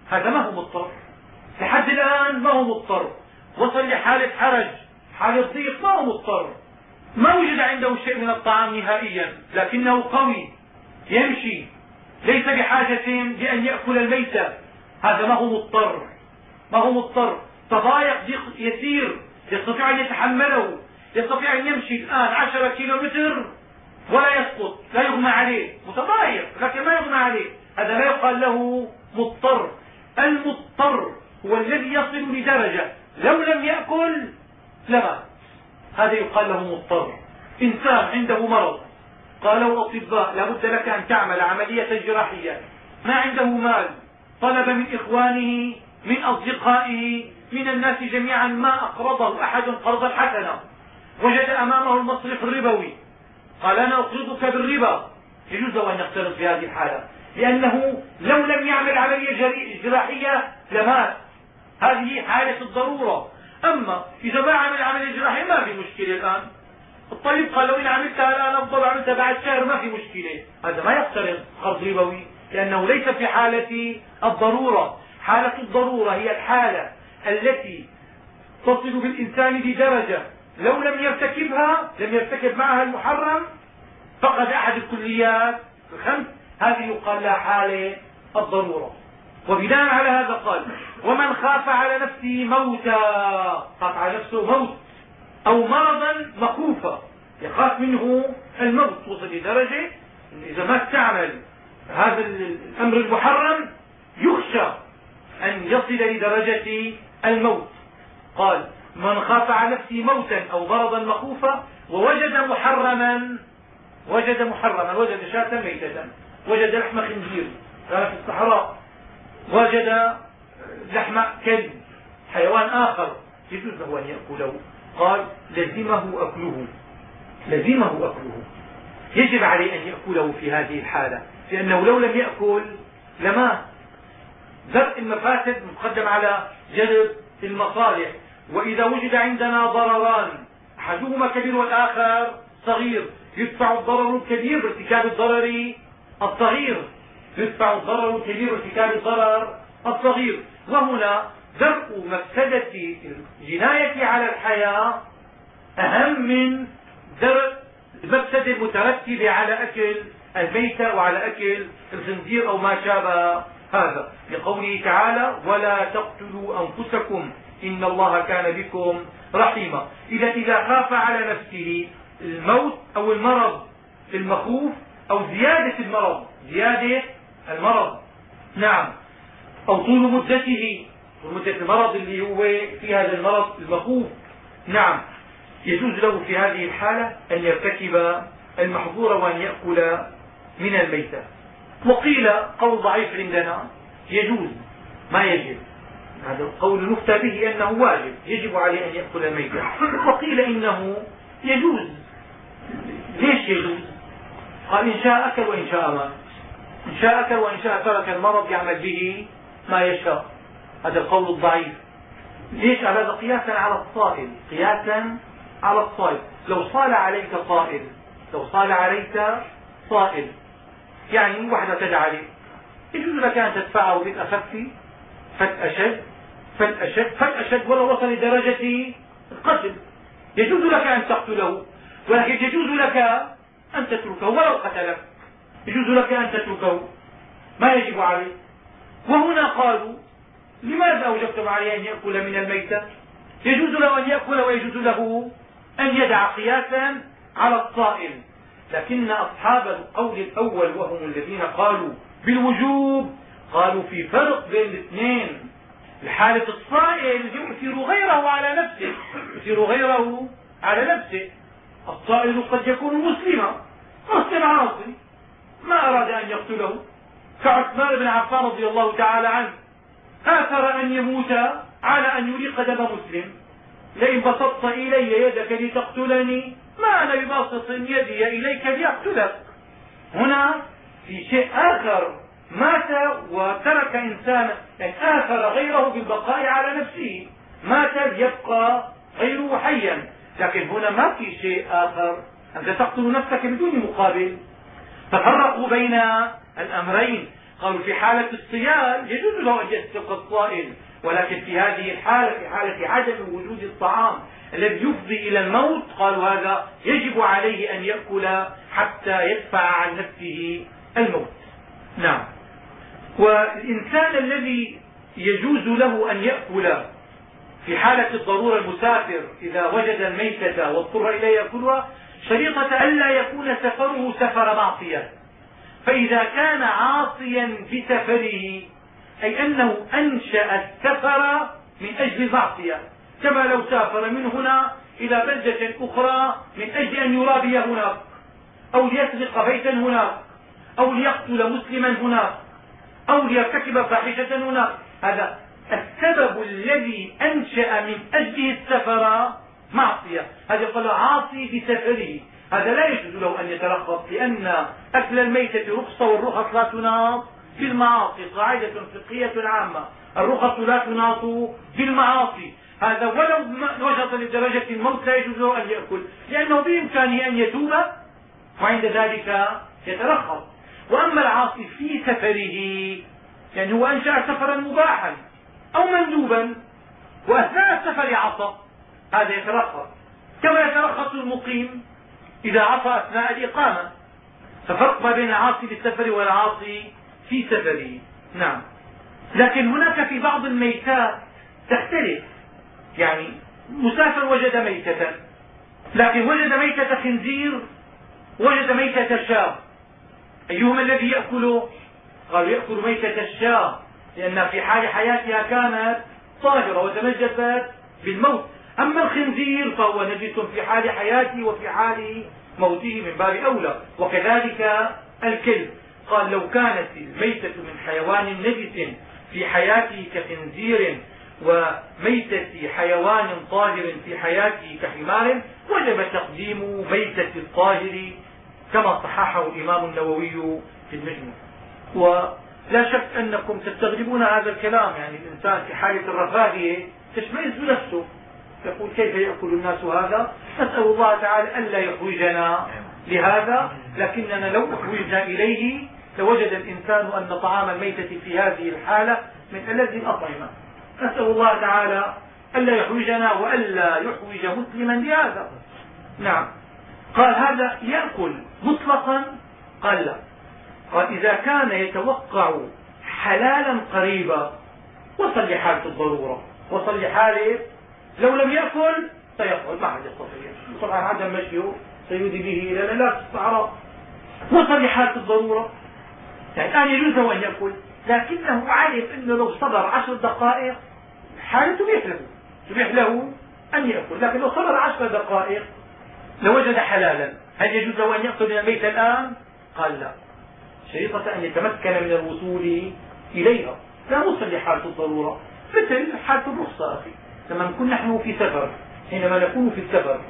هذا ما هو مضطر. لحد الآن ما هو مضطر. وصل لحالة حرج حالة ضيق ما هو مضطر. ما وجد عنده شيء من الطعام نهائيا لكنه قوي يمشي ليس بحاجة لأن يأكل الميتة. هذا ما هو مضطر ما هو مضطر. تضايق يسير يستطيع أن يتحمله يستطيع أن يمشي الآن عشرة كيلو متر ولا يسقط لا يغمى عليه. متضايق لكن ما يغمى عليه. هذا لا يقال له مضطر. المضطر هو الذي يصل لدرجة لو لم يأكل لمات. هذا يقال له مضطر. إنسان عنده مرض. قالوا الاطباء لابد لك أن تعمل عملية جراحية. ما عنده مال. طلب من إخوانه من أصدقائه من الناس جميعا ما أقرضه. أحد قرضا حسنا وجد أمامه المصرف الربوي. قال أنا أقرضك بالربا. يجوز أن يقترض في هذه الحالة. لأنه لو لم يعمل عملية جراحية لمات. هذه حالة الضرورة. أما إذا ما عمل عملية جراحية ما في مشكلة الآن. الطبيب قال لو إن عملتها الآن أفضل عملتها بعد شهر ما في مشكلة. هذا ما يقترض قرض ربوي لأنه ليس في حالة الضرورة. حالة الضرورة هي الحالة التي تصل بالإنسان بدرجة. لو لم يرتكبها لم يرتكب معها المحرم فقد أحد الكليات. الخمس هذه يقال لها حالة الضرورة. وبناء على هذا قال ومن خاف على نفسه موتا خاف على نفسه موت أو مرضا مخوفا يخاف منه الموت وصل لدرجة إذا ما استعمل هذا الأمر المحرم يخشى أن يصل لدرجة الموت. قال من خاف على نفسه موتا أو مرضا مخوفا ووجد محرما وجد محرما وجد شاة ميتة وجد لحم خنزير كان في الصحراء وجد لحم كلب حيوان آخر يجوز له أن يأكله. قال لزمه أكله. لزمه أكله. يجب عليه أن يأكله في هذه الحالة لأنه لو لم يأكل لما درء المفاسد مقدم على جلب المصالح. وإذا وجد عندنا ضرران أحدهما كبير والآخر صغير يدفع الضرر الكبير بارتكاب الضرر الصغير. يدفع الضرر الكبير بارتكاب الضرر الصغير. وهنا درء مفسدة الجناية على الحياة أهم من درء المفسدة المترتبة على أكل الميتة وعلى أكل الخنزير أو ما شابه هذا. لقوله تعالى ولا تقتلوا أنفسكم إن الله كان بكم رحيما. إذا إذا خاف على نفسه الموت أو المرض المخوف أو زيادة المرض زيادة المرض. نعم. أو طول مدته. مدة المرض اللي هو في هذا المرض المخوف. نعم. يجوز له في هذه الحالة أن يرتكب المحظور وأن يأكل من الميتة. وقيل قول ضعيف عندنا. يجوز. ما يجب. هذا القول نفتى به أنه واجب. يجب عليه أن يأكل الميتة. وقيل إنه يجوز. ليش يجوز؟ قال إن شاء أكل وإن شاء مات إن شاء أكل وإن شاء ترك المرض يعمل به ما يشاء. هذا القول الضعيف. ليش هذا؟ قياسا على الصائل قياسا على الصائل لو صال عليك صائل لو صال عليك صائل يعني وحدة تجعل يجوز لك أن تدفعه بالأخف فالأشد فالأشد فالأشد ولو وصل لدرجة القتل. يجوز لك أن تقتله ولكن يجوز لك أن تتركه ولو قتلك يجوز لك أن تتركه. ما يجب عليه وهنا قالوا لماذا أوجبتم عليه أن يأكل من الميتة؟ يجوز له أن يأكل ويجوز له أن يدع قياسا على الصائم. لكن أصحاب القول الأول وهم الذين قالوا بالوجوب قالوا في فرق بين الاثنين. الحالة الصائل يؤثر غيره على نفسه يؤثر غيره على نفسه. الصائل قد يكون مسلما مسلم عاصي ما أراد أن يقتله. كعثمان بن عفان رضي الله تعالى عنه. آثر أن يموت على أن يريق دم مسلم. لئن بسطت إلي يدك لتقتلني ما أنا بباسط يدي إليك لأقتلك هنا في شيء آخر. مات وترك إنسانا يعني آثر غيره بالبقاء على نفسه. مات ليبقى غيره حيا. لكن هنا ما في شيء آخر. أنت تقتل نفسك بدون مقابل. ففرقوا بين الأمرين. قالوا في حالة الصيام يجوز له أن يستبقى الصائل ولكن في هذه الحالة في حالة عدم وجود الطعام الذي يفضي إلى الموت قالوا هذا يجب عليه أن يأكل حتى يدفع عن نفسه الموت. نعم. والإنسان الذي يجوز له أن يأكل في حالة الضرورة المسافر إذا وجد الميتة واضطر إليه يأكلها شريطة ألا يكون سفره سفر معصية فإذا كان عاصيا بسفره أي أنه أنشأ السفر من أجل المعصية كما لو سافر من هنا إلى بلدة أخرى من أجل أن يرابي هناك أو ليسرق بيتا هناك أو ليقتل مسلما هناك أو ليرتكب فاحشة هناك. هذا السبب الذي أنشأ من أجله السفر معصية. هذا يقول عاصي بسفره هذا لا يجوز له أن يترخص لأن أكل الميتة رخصة والرخص لا تناط في المعاصي. قاعدة فقهية عامة. الرخص لا تناط في المعاصي. هذا ولو نشط لدرجة الموت لا يجوز له أن يأكل لأنه بإمكانه أن يتوب وعند ذلك يترخص وأما العاصي في سفره يعني هو أنشأ سفرا مباحا أو مندوبا وأثناء السفر عصى. هذا يترخص كما يترخص المقيم إذا عصى أثناء الإقامة. ففرق ما بين العاصي بالسفر والعاصي في سفره. نعم. لكن هناك في بعض الميتات تختلف. يعني مسافر وجد ميتة. لكن وجد ميتة خنزير وجد ميتة شاب أيهما الذي يأكل؟ قالوا يأكل ميتة الشاة لأنها في حال حياتها كانت طاهرة وتنجست بالموت. أما الخنزير فهو نجس في حال حياته وفي حال موته من باب أولى وكذلك الكلب. قال لو كانت الميتة من حيوان نجس في حياته كخنزير وميتة حيوان طاهر في حياته كحمار وجب تقديم ميتة الطاهر كما صححه الإمام النووي في المجموع. ولا شك أنكم تستغربون هذا الكلام يعني الإنسان في حالة الرفاهية تشمئز نفسه. يقول كيف يأكل الناس هذا؟ نسأل الله تعالى ألا يحوجنا لهذا لكننا لو احوجنا إليه لوجد الإنسان أن طعام الميتة في هذه الحالة من ألذ الأطعمة. نسأل الله تعالى ألا يحوجنا وألا يحوج مسلما لهذا. نعم. قال هذا يأكل مطلقا؟ قال لا. قال إذا كان يتوقع حلالا قريبا وصل لحالة الضرورة. وصل لحالة لو لم يأكل سيقعد ما حد يستطيع طبعا عدم مشيه سيودي به إلى لا الصحراء وصل لحالة الضرورة. يعني الآن يجوز له أن يأكل. لكنه عارف أنه لو صبر عشر دقائق حالة تبيح له. تبيح له أن يأكل. لكن لو صبر عشر دقائق لوجد حلالا. هل يجوز له أن يأكل من الميت الآن؟ قال لا. شريطة أن يتمكن من الوصول إليها. لا نوصل لحالة الضرورة. مثل حالة الرخصة أخي. لما نكون نحن في سفر حينما نكون في السفر.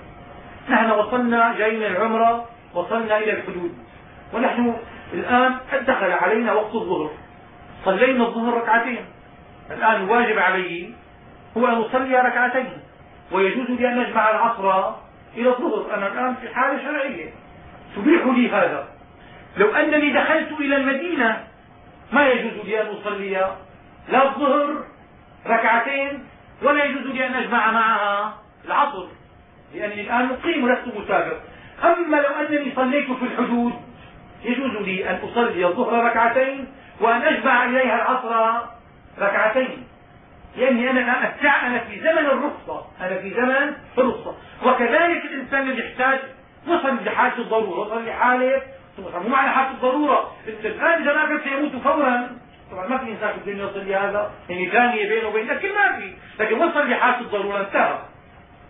نحن وصلنا جاي من العمرة وصلنا إلى الحدود. ونحن الآن دخل علينا وقت الظهر. صلينا الظهر ركعتين. الآن الواجب علي هو أن أصلي ركعتين. ويجوز لي أن أجمع العصر إلى الظهر. أنا الآن في حالة شرعية. تبيح لي هذا. لو أنني دخلت إلى المدينة ما يجوز لي أن أصلي لا الظهر ركعتين ولا يجوز لي أن أجمع معها العصر لأني الآن مقيم ولست مسافر. أما لو أنني صليت في الحدود يجوز لي أن أصلي الظهر ركعتين وأن أجمع إليها العصر ركعتين. لأني أنا الان أنا في زمن الرخصة أنا في زمن الرخصة. وكذلك الإنسان اللي يحتاج وصل لحالة الضرورة وصل لحالة مو معنى حالة الضرورة. الآن إذا ما كان سيموت فورا طبعا ما في إنسان في الدنيا يوصل لهذا يعني ثانية بينه وبين لكن ما في. لكن وصل لحالة الضرورة انتهى.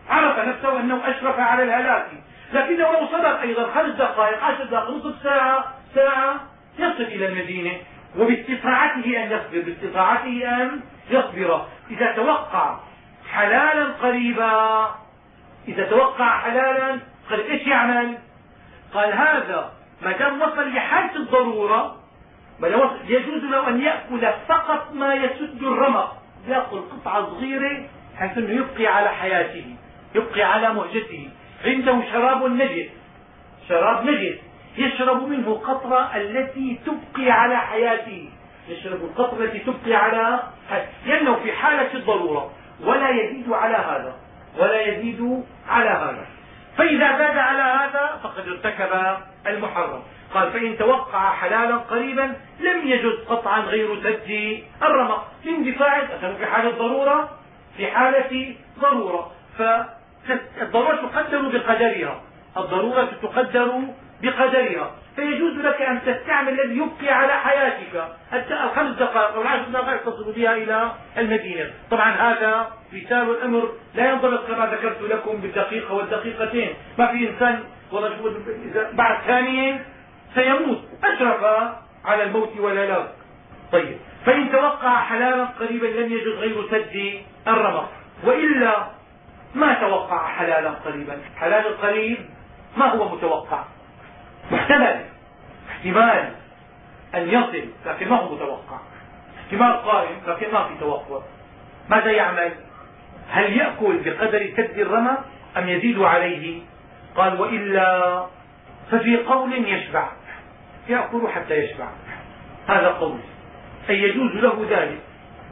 عرف نفسه أنه أشرف على الهلاك. لكنه لو صبر أيضا خمس دقائق عشر دقائق نصف ساعة ساعة يصل إلى المدينة. وباستطاعته أن يصبر باستطاعته أن يصبر. إذا توقع حلالا قريبا إذا توقع حلالا قريب إيش يعمل؟ قال هذا ما دام وصل لحالة الضرورة يجوز له أن يأكل فقط ما يسد الرمق يأكل قطعة صغيرة حيث أنه يبقي على حياته يبقي على مهجته. عنده شراب نجس شراب نجس. يشرب منه القطرة التي تبقي على حياته. يشرب القطرة التي تبقي على لأنه في حالة الضرورة. ولا يزيد على هذا. ولا يزيد على هذا. فإذا زاد على هذا فقد ارتكب المحرم. قال فإن توقع حلالا قريبا لم يجد قطعا غير سد الرمق. لاندفاع في حالة ضرورة في حالة ضرورة. فالضرورة تقدر بقدرها. الضرورة تقدر بقدرها. فيجوز لك أن تستعمل الذي يبقي على حياتك. الخمس دقائق أو العشر دقائق تصل بها إلى المدينة. طبعا هذا مثال الأمر لا ينضبط كما ذكرت لكم بالدقيقة والدقيقتين. ما في إنسان والله بعد ثانية سيموت أشرف على الموت والهلاك طيب فإن توقع حلالا قريبا لم يجد غير سد الرمق وإلا ما توقع حلالا قريبا؟ حلال القريب ما هو متوقع؟ محتمل احتمال أن يصل لكن ما هو متوقع؟ احتمال قائم لكن ما في توقع. ماذا يعمل؟ هل يأكل بقدر سد الرمى أم يزيد عليه؟ قال وإلا ففي قول يشبع. يأكل حتى يشبع. هذا قول. أي يجوز له ذلك.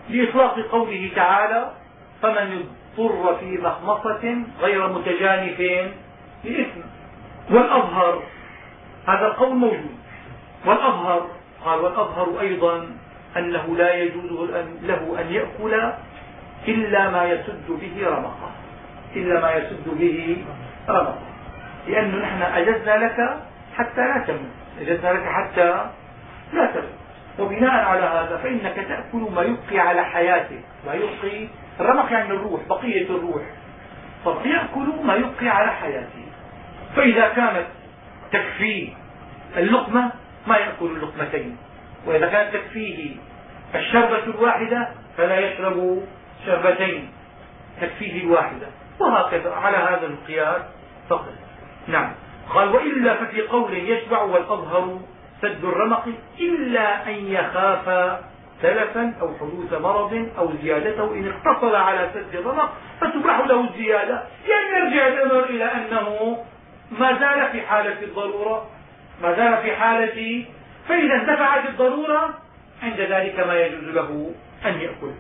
لإطلاق قوله تعالى فمن اضطر في مخمصة غير متجانف لإثم. والأظهر هذا القول موجود. والأظهر قال والأظهر أيضا أنه لا يجوز له أن يأكل إلا ما يسد به رمقه. إلا ما يسد به رمقه. لأنه نحن أجزنا لك حتى لا تموت. أجلسها لك حتى لا تبقى وبناء على هذا فإنك تأكل ما يبقي على حياتك ما يبقي الرمق يعني الروح بقية الروح. فيأكل ما يبقي على حياته. فإذا كانت تكفيه اللقمة ما يأكل اللقمتين. وإذا كانت تكفيه الشربة الواحدة فلا يشرب شربتين تكفيه الواحدة. وهكذا على هذا القياس. فقط نعم. قال وإلا ففي قول يشبع والأظهر سد الرمق إلا أن يخاف تلفا أو حدوث مرض أو زيادته. إن اقتصر على سد الرمق فتباح له الزيادة. يعني يرجع الأمر إلى أنه ما زال في حالة الضرورة. ما زال في حالة فإذا انتفعت الضرورة عند ذلك ما يجوز له أن يأكل.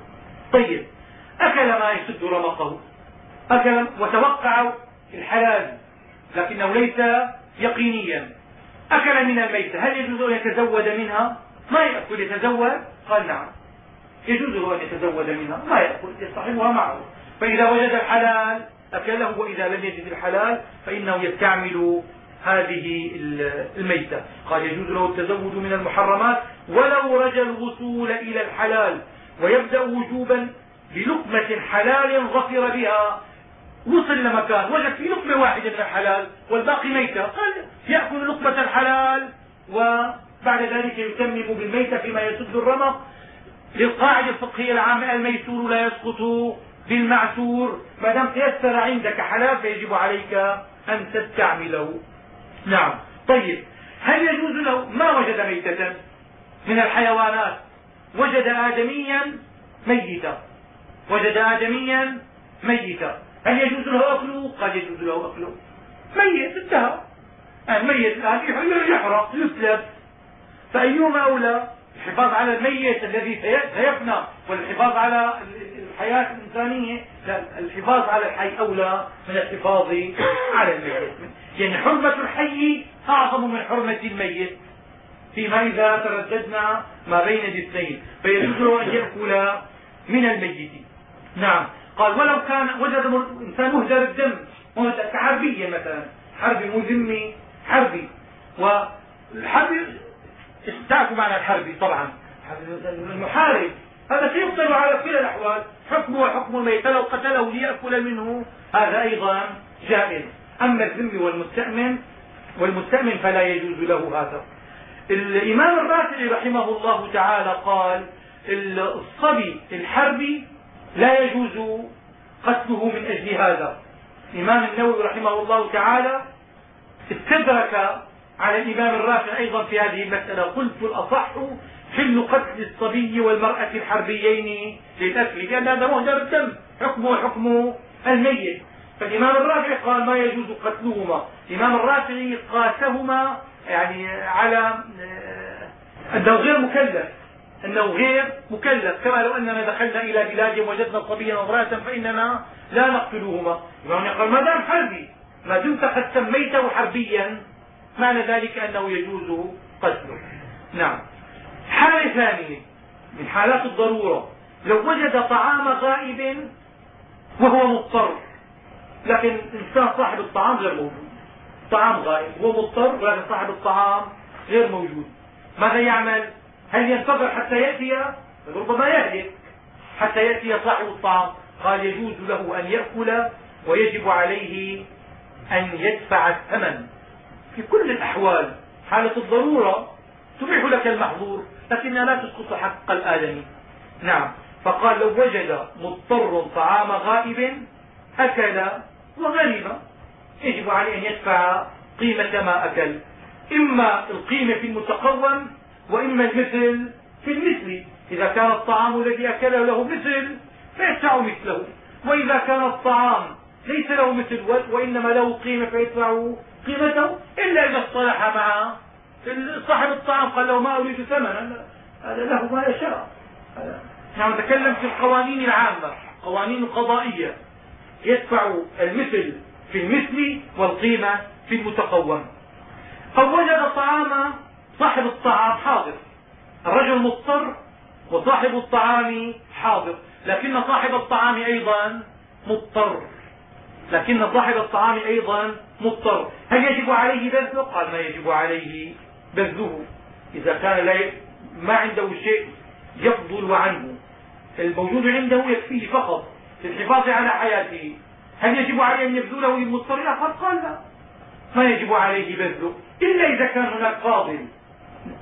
طيب أكل ما يسد رمقه. أكل وتوقع الحلال. لكنه ليس يقينيا. أكل من الميتة. هل يجوز أن يتزود منها؟ ما يأكل يتزود قال نعم. يجوز له أن يتزود منها. ما يأكل يصطحبها معه. فإذا وجد الحلال أكله وإذا لم يجد الحلال فإنه يستعمل هذه الميتة. قال يجوز له التزود من المحرمات ولو رجى الوصول إلى الحلال ويبدأ وجوبا بلقمة حلال ظفر بها. وصل لمكان وجد في لقمة واحدة من الحلال والباقي ميتة. قال يأكل لقمة الحلال وبعد ذلك يتمم بالميتة فيما يسد الرمق. للقاعدة الفقهية العامة الميسور لا يسقط بالمعسور. ما دام تيسر عندك حلال فيجب عليك أن تستعمله. نعم. طيب هل يجوز له؟ ما وجد ميتة من الحيوانات. وجد آدميا ميتا. وجد آدميا ميتا. هل يجوز له أكله؟ قد يجوز له أكله. ميت انتهى. الميت الآن يحرق يسلب فأيهما أولى؟ الحفاظ على الميت الذي سيفنى والحفاظ على الحياة الإنسانية. لا الحفاظ على الحي أولى من الحفاظ على الميت. يعني حرمة الحي أعظم من حرمة الميت. فيما إذا ترددنا ما بين الاثنين فيجوز أن يأكل من الميت. نعم. قال ولو كان وجد إنسان مهدر الدم كحربية مثلا حربي مذمي حربي. والحربي تعرفوا معنى الحربي طبعا. المحارب هذا سيقتل على كل الأحوال. حكمه حكم الميت لو قتله ليأكل منه. هذا أيضا جائز. أما الذمي والمستأمن والمستأمن فلا يجوز له هذا. الإمام الرافعي رحمه الله تعالى قال الصبي الحربي لا يجوز قتله من أجل هذا. الإمام النووي رحمه الله تعالى استدرك على الإمام الرافع أيضا في هذه المسألة. قلت الأصح حل قتل الصبي والمرأة الحربيين للأكل لأن هذا مهدر الدم حكمه حكم الميت. فالإمام الرافعي قال ما يجوز قتلهما. الإمام الرافعي قاسهما يعني على أنه غير مكلف أنه غير مكلف. كما لو أننا دخلنا إلى بلاد وجدنا صبيا وامرأة فإننا لا نقتلهما الإمام قال ما دام حربي ما دمت قد سميته حربيا معنى ذلك أنه يجوز قتله. نعم. حالة ثانية من حالات الضرورة لو وجد طعام غائب وهو مضطر. لكن الإنسان صاحب الطعام غير موجود. طعام غائب هو مضطر ولكن صاحب الطعام غير موجود. ماذا يعمل؟ هل ينتظر حتى يأتي؟ ربما يهلك. حتى يأتي صاحب الطعام. قال يجوز له أن يأكل ويجب عليه أن يدفع الثمن. في كل الأحوال حالة الضرورة تبيح لك المحظور لكنها لا تسقط حق الآدمي. نعم. فقال لو وجد مضطر طعام غائب أكل وغرم يجب عليه أن يدفع قيمة ما أكل. إما القيمة في المتقوم وإما المثل في المثل. إذا كان الطعام الذي أكله له مثل فيدفع مثله. وإذا كان الطعام ليس له مثل وإنما له قيمة فيدفع قيمته. إلا إذا اصطلح مع صاحب الطعام قال له ما أريد ثمنا هذا له ما يشاء. نحن نتكلم في القوانين العامة قوانين قضائية. يدفع المثل في المثل والقيمة في المتقوم. أو وجد طعام صاحب الطعام حاضر. الرجل مضطر وصاحب الطعام حاضر. لكن صاحب الطعام أيضا مضطر. لكن صاحب الطعام أيضا مضطر. هل يجب عليه بذله؟ قال ما يجب عليه بذله. إذا كان لا ما عنده شيء يفضل عنه. الموجود عنده يكفيه فقط للحفاظ على حياته. هل يجب عليه أن يبذله للمضطر؟ قال لا. ما يجب عليه بذله إلا إذا كان هناك فاضل.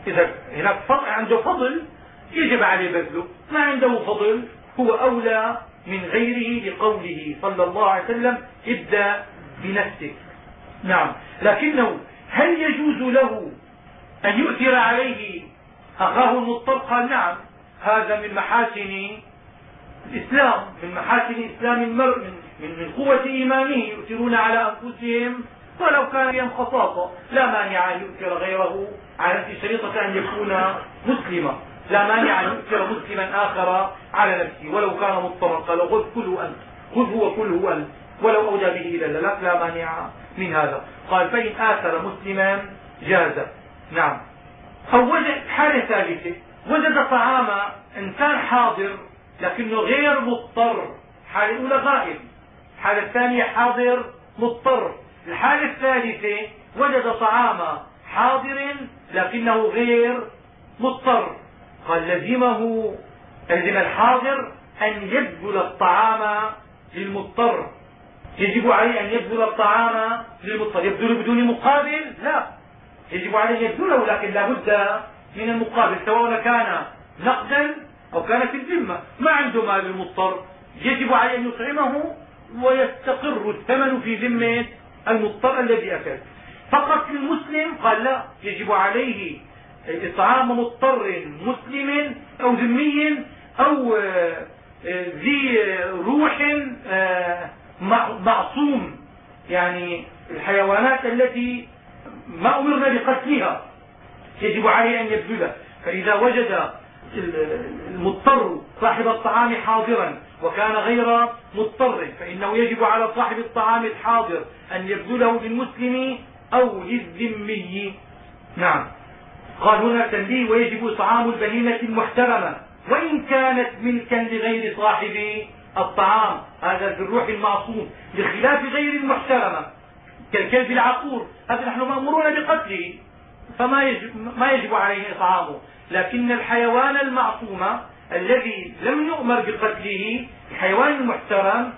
إذا هناك عنده فضل يجب عليه بذله. ما عنده فضل هو أولى من غيره لقوله صلى الله عليه وسلم ابدأ بنفسك. نعم. لكنه هل يجوز له أن يؤثر عليه أخاه المضطر قال نعم. هذا من محاسن الإسلام من محاسن إسلام المرء من, من قوة إيمانه يؤثرون على أنفسهم ولو كان بهم خصاصة لا مانع أن يؤثر غيره. على شريطة أن يكون مسلما. لا مانع أن يؤثر مسلما آخر على نفسه. ولو كان مضطرا قال خذ كله أنت. خذ هو كله أنت. ولو أودى به إلى الهلاك لا مانع من هذا. قال فإن آثر مسلما جاز. نعم. أو وجد حالة ثالثة وجد طعام إنسان حاضر لكنه غير مضطر. الحالة الأولى غائب. الحالة الثانية حاضر مضطر. الحالة الثالثة وجد طعام حاضر لكنه غير مضطر. قال لزمه لزم الحاضر أن يبذل الطعام للمضطر. يجب عليه أن يبذل الطعام للمضطر. يبذل بدون مقابل؟ لا. يجب عليه أن يبذله لكن لا بد من المقابل سواء كان نقدا أو كان في الذمة. ما عنده مال المضطر؟ يجب عليه أن يطعمه ويستقر الثمن في ذمة المضطر الذي أكل فقط للمسلم قال لا يجب عليه إطعام مضطر مسلم أو ذمي أو آه، ذي روح آه، معصوم. يعني الحيوانات التي ما أمرنا بقتلها يجب عليه أن يبذله. فإذا وجد المضطر صاحب الطعام حاضرا وكان غير مضطر فإنه يجب على صاحب الطعام الحاضر أن يبذله للمسلم أو للذمي نعم. قال هنا تنبيه ويجب إطعام البهيمة المحترمة. وإن كانت ملكا لغير صاحب الطعام. هذا بالروح المعصوم. بخلاف غير المحترمة. كالكلب العقور. هذا نحن مأمورون بقتله. فما يجب, ما يجب عليه إطعامه لكن الحيوان المعصوم الذي لم يؤمر بقتله الحيوان المحترم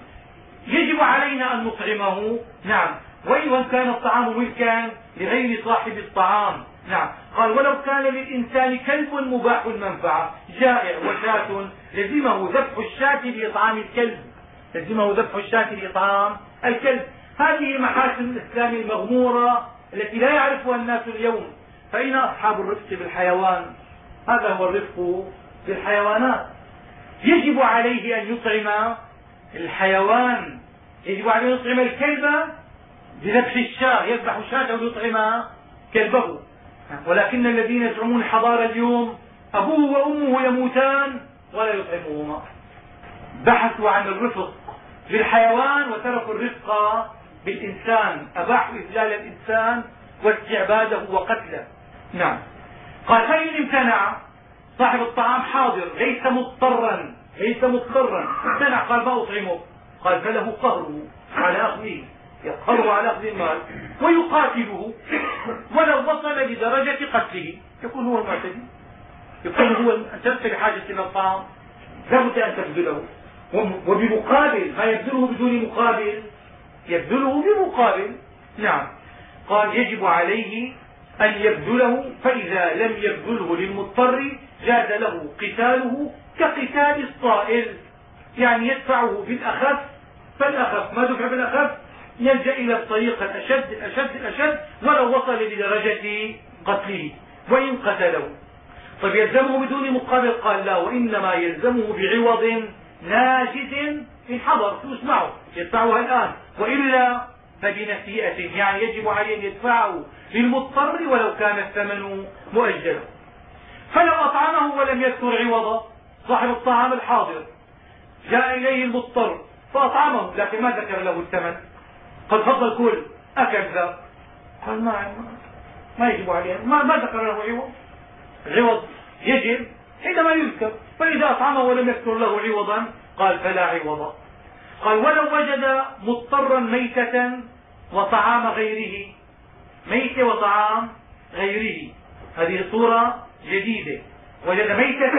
يجب علينا أن نطعمه. نعم. وإن كان الطعام ملكا لغير صاحب الطعام. نعم. قال ولو كان للإنسان كلب مباح المنفعة جائع وشاة لزمه ذبح الشاة لإطعام الكلب. لزمه ذبح الشاة لإطعام الكلب. هذه محاسن الإسلام المغمورة التي لا يعرفها الناس اليوم. فأين أصحاب الرفق بالحيوان هذا هو الرفق بالحيوانات. يجب عليه أن يطعم الحيوان. يجب عليه أن يطعم الكلب بذبح الشاة يذبح الشاة ويطعم كلبه ولكن الذين يزعمون الحضارة اليوم أبوه وأمه يموتان ولا يطعمهما. بحثوا عن الرفق بالحيوان وتركوا الرفق بالإنسان. أباحوا إذلال الإنسان واستعباده وقتله. نعم. قال فإن امتنع صاحب الطعام حاضر ليس مضطرا ليس مضطرا. امتنع قال ما أطعمه. قال فله قهره على أخذه يقهره على أخذ المال ويقاتله ولو وصل لدرجة قتله. يكون هو المعتدي. يكون هو أنت لست بحاجة إلى الطعام. لا بد أن تبذله. وبمقابل ما يبذله بدون مقابل. يبذله بمقابل. نعم. قال يجب عليه أن يبذله فإذا لم يبذله للمضطر جاز له قتاله كقتال الصائل. يعني يدفعه بالأخف فالأخف ما دفع بالأخف؟ يلجا إلى الطريق الأشد الأشد الأشد ولو وصل لدرجة قتله وإن قتله. طيب يلزمه بدون مقابل؟ قال لا وإنما يلزمه بعوض ناجز ان حضر فلوس معه يدفعها الآن. وإلا فبنسيئه يعني يجب عليه أن يدفعه للمضطر ولو كان الثمن مؤجلا. فلو أطعمه ولم يذكر عوضا صاحب الطعام الحاضر جاء إليه المضطر فأطعمه لكن ما ذكر له الثمن. قد فضل كل. اكل ذا قال ما ما يجب عليه ما, ما ذكر له عوض. عوض يجب حينما يذكر. فإذا أطعمه ولم يذكر له عوضا قال فلا عوض. قال ولو وجد مضطرا ميتة وطعام غيره. ميتة وطعام غيره. هذه صورة جديدة. وجد ميتة